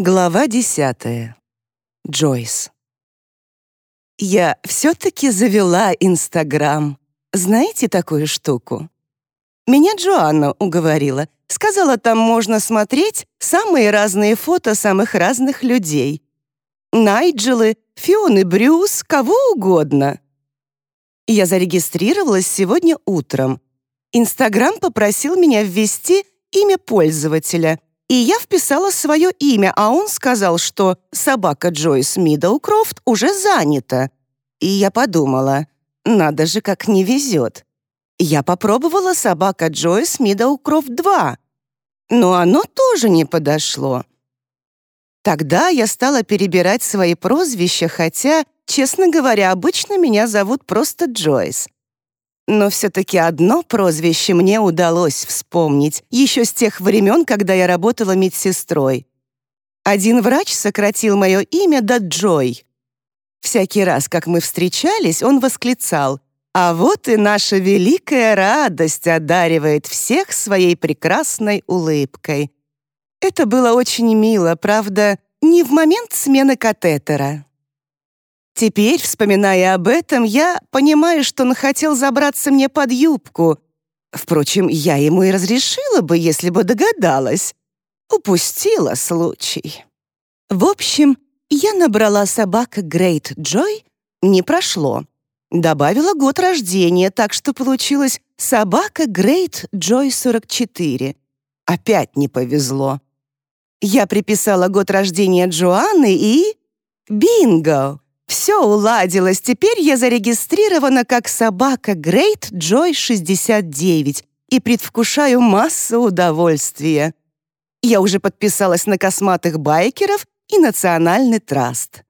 Глава десятая. Джойс. Я все-таки завела Инстаграм. Знаете такую штуку? Меня Джоанна уговорила. Сказала, там можно смотреть самые разные фото самых разных людей. Найджелы, Фионы Брюс, кого угодно. Я зарегистрировалась сегодня утром. Инстаграм попросил меня ввести имя пользователя, и я вписала свое имя, а он сказал, что собака Джойс Миддлкрофт уже занята. И я подумала, надо же, как не везет. Я попробовала собака Джойс Миддлкрофт 2, но оно тоже не подошло. Тогда я стала перебирать свои прозвища, хотя, честно говоря, обычно меня зовут просто Джойс. Но все-таки одно прозвище мне удалось вспомнить еще с тех времен, когда я работала медсестрой. Один врач сократил мое имя до Джой. Всякий раз, как мы встречались, он восклицал «А вот и наша великая радость одаривает всех своей прекрасной улыбкой». Это было очень мило, правда, не в момент смены катетера. Теперь, вспоминая об этом, я понимаю, что он хотел забраться мне под юбку. Впрочем, я ему и разрешила бы, если бы догадалась. Упустила случай. В общем, я набрала собака Great Joy, не прошло. Добавила год рождения, так что получилось собака Great Joy 44. Опять не повезло. Я приписала год рождения Джоанны и... Бинго! Все уладилось, теперь я зарегистрирована как собака Great Joy 69 и предвкушаю массу удовольствия. Я уже подписалась на косматых байкеров и национальный траст.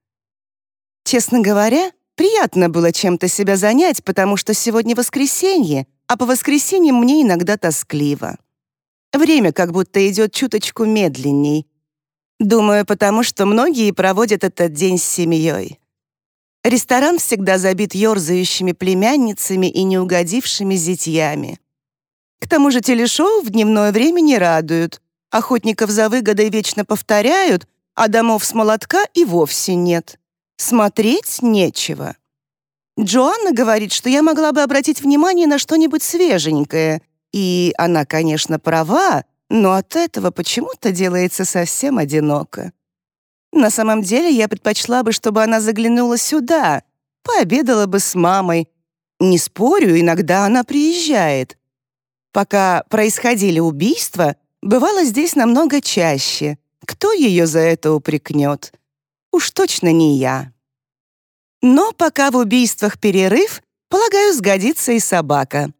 Честно говоря, приятно было чем-то себя занять, потому что сегодня воскресенье, а по воскресеньям мне иногда тоскливо. Время как будто идет чуточку медленней. Думаю, потому что многие проводят этот день с семьей. Ресторан всегда забит ерзающими племянницами и неугодившими зятьями. К тому же телешоу в дневное время не радуют. Охотников за выгодой вечно повторяют, а домов с молотка и вовсе нет. Смотреть нечего. Джоанна говорит, что я могла бы обратить внимание на что-нибудь свеженькое. И она, конечно, права, но от этого почему-то делается совсем одиноко. На самом деле я предпочла бы, чтобы она заглянула сюда, пообедала бы с мамой. Не спорю, иногда она приезжает. Пока происходили убийства, бывала здесь намного чаще. Кто ее за это упрекнет? Уж точно не я. Но пока в убийствах перерыв, полагаю, сгодится и собака.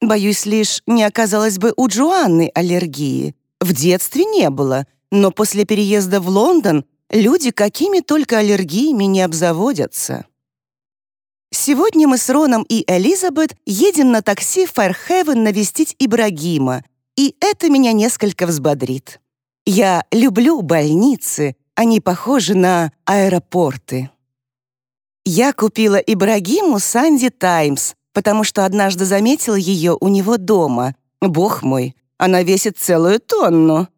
Боюсь лишь, не оказалось бы у Джоанны аллергии. В детстве не было, но после переезда в Лондон Люди какими только аллергиями не обзаводятся. Сегодня мы с Роном и Элизабет едем на такси в Файрхевен навестить Ибрагима, и это меня несколько взбодрит. Я люблю больницы, они похожи на аэропорты. Я купила Ибрагиму Санди Таймс, потому что однажды заметила ее у него дома. Бог мой, она весит целую тонну.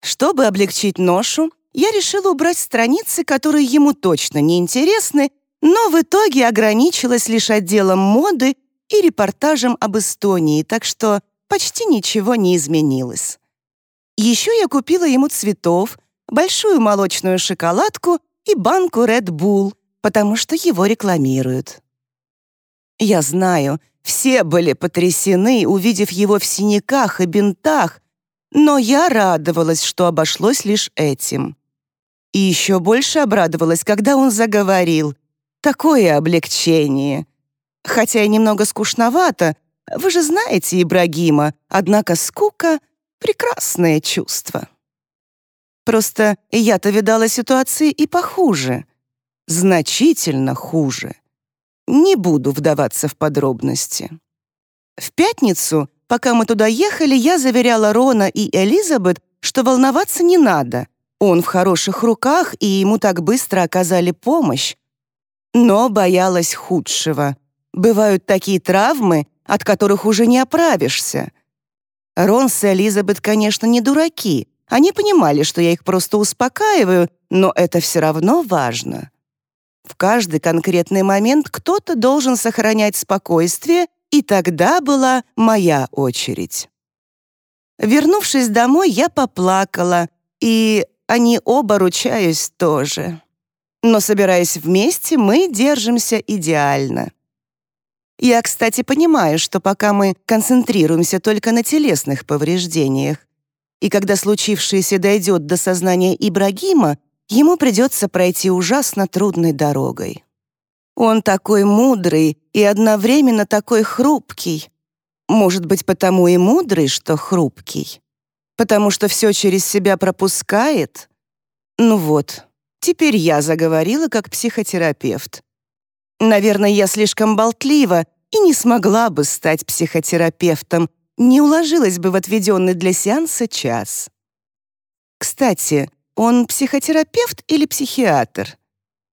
Чтобы облегчить ношу, я решила убрать страницы, которые ему точно не интересны, но в итоге ограничилась лишь отделом моды и репортажем об Эстонии, так что почти ничего не изменилось. Еще я купила ему цветов, большую молочную шоколадку и банку Red Bull, потому что его рекламируют. Я знаю, все были потрясены, увидев его в синяках и бинтах, но я радовалась, что обошлось лишь этим. И еще больше обрадовалась, когда он заговорил. Такое облегчение. Хотя и немного скучновато, вы же знаете Ибрагима, однако скука — прекрасное чувство. Просто я-то видала ситуации и похуже. Значительно хуже. Не буду вдаваться в подробности. В пятницу, пока мы туда ехали, я заверяла Рона и Элизабет, что волноваться не надо. Он в хороших руках, и ему так быстро оказали помощь. Но боялась худшего. Бывают такие травмы, от которых уже не оправишься. Рон с Элизабет, конечно, не дураки. Они понимали, что я их просто успокаиваю, но это все равно важно. В каждый конкретный момент кто-то должен сохранять спокойствие, и тогда была моя очередь. Вернувшись домой, я поплакала, и они оба, ручаюсь, тоже. Но, собираясь вместе, мы держимся идеально. Я, кстати, понимаю, что пока мы концентрируемся только на телесных повреждениях, и когда случившееся дойдет до сознания Ибрагима, ему придется пройти ужасно трудной дорогой. Он такой мудрый и одновременно такой хрупкий. Может быть, потому и мудрый, что хрупкий. Потому что все через себя пропускает? Ну вот, теперь я заговорила как психотерапевт. Наверное, я слишком болтлива и не смогла бы стать психотерапевтом, не уложилась бы в отведенный для сеанса час. Кстати, он психотерапевт или психиатр?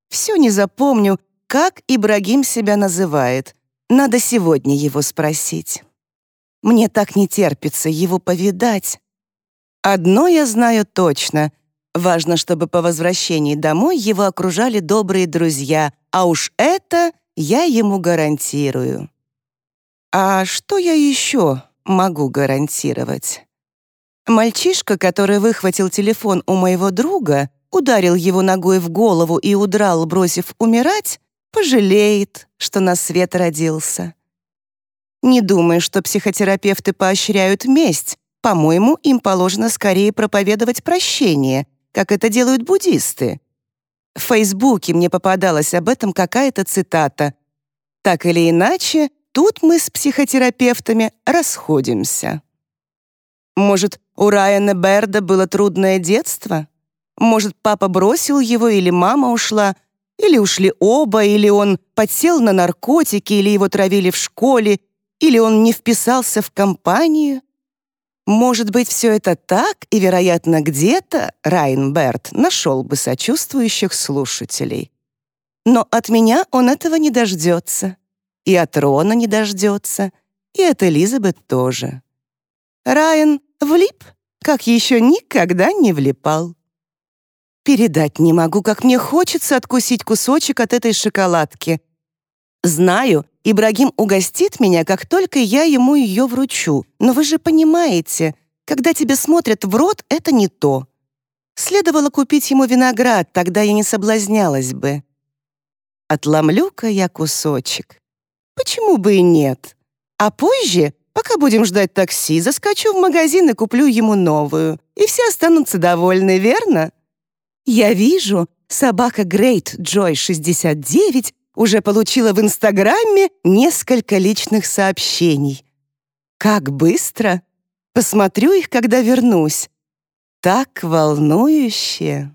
Все не запомню, как Ибрагим себя называет. Надо сегодня его спросить. Мне так не терпится его повидать. Одно я знаю точно. Важно, чтобы по возвращении домой его окружали добрые друзья, а уж это я ему гарантирую. А что я еще могу гарантировать? Мальчишка, который выхватил телефон у моего друга, ударил его ногой в голову и удрал, бросив умирать, пожалеет, что на свет родился. Не думаю, что психотерапевты поощряют месть. По-моему, им положено скорее проповедовать прощение, как это делают буддисты. В Фейсбуке мне попадалась об этом какая-то цитата. Так или иначе, тут мы с психотерапевтами расходимся. Может, у Райана Берда было трудное детство? Может, папа бросил его или мама ушла, или ушли оба, или он подсел на наркотики, или его травили в школе, или он не вписался в компанию? Может быть, все это так, и, вероятно, где-то Райан Берт нашел бы сочувствующих слушателей. Но от меня он этого не дождется. И от Рона не дождется, и от Элизабет тоже. Райан влип, как еще никогда не влипал. Передать не могу, как мне хочется откусить кусочек от этой шоколадки. Знаю, Ибрагим угостит меня, как только я ему ее вручу. Но вы же понимаете, когда тебе смотрят в рот, это не то. Следовало купить ему виноград, тогда я не соблазнялась бы. Отломлю-ка я кусочек. Почему бы и нет? А позже Пока будем ждать такси, заскочу в магазин и куплю ему новую. И все останутся довольны, верно? Я вижу, собака Great Joy 69 уже получила в Инстаграме несколько личных сообщений. Как быстро! Посмотрю их, когда вернусь. Так волнующе.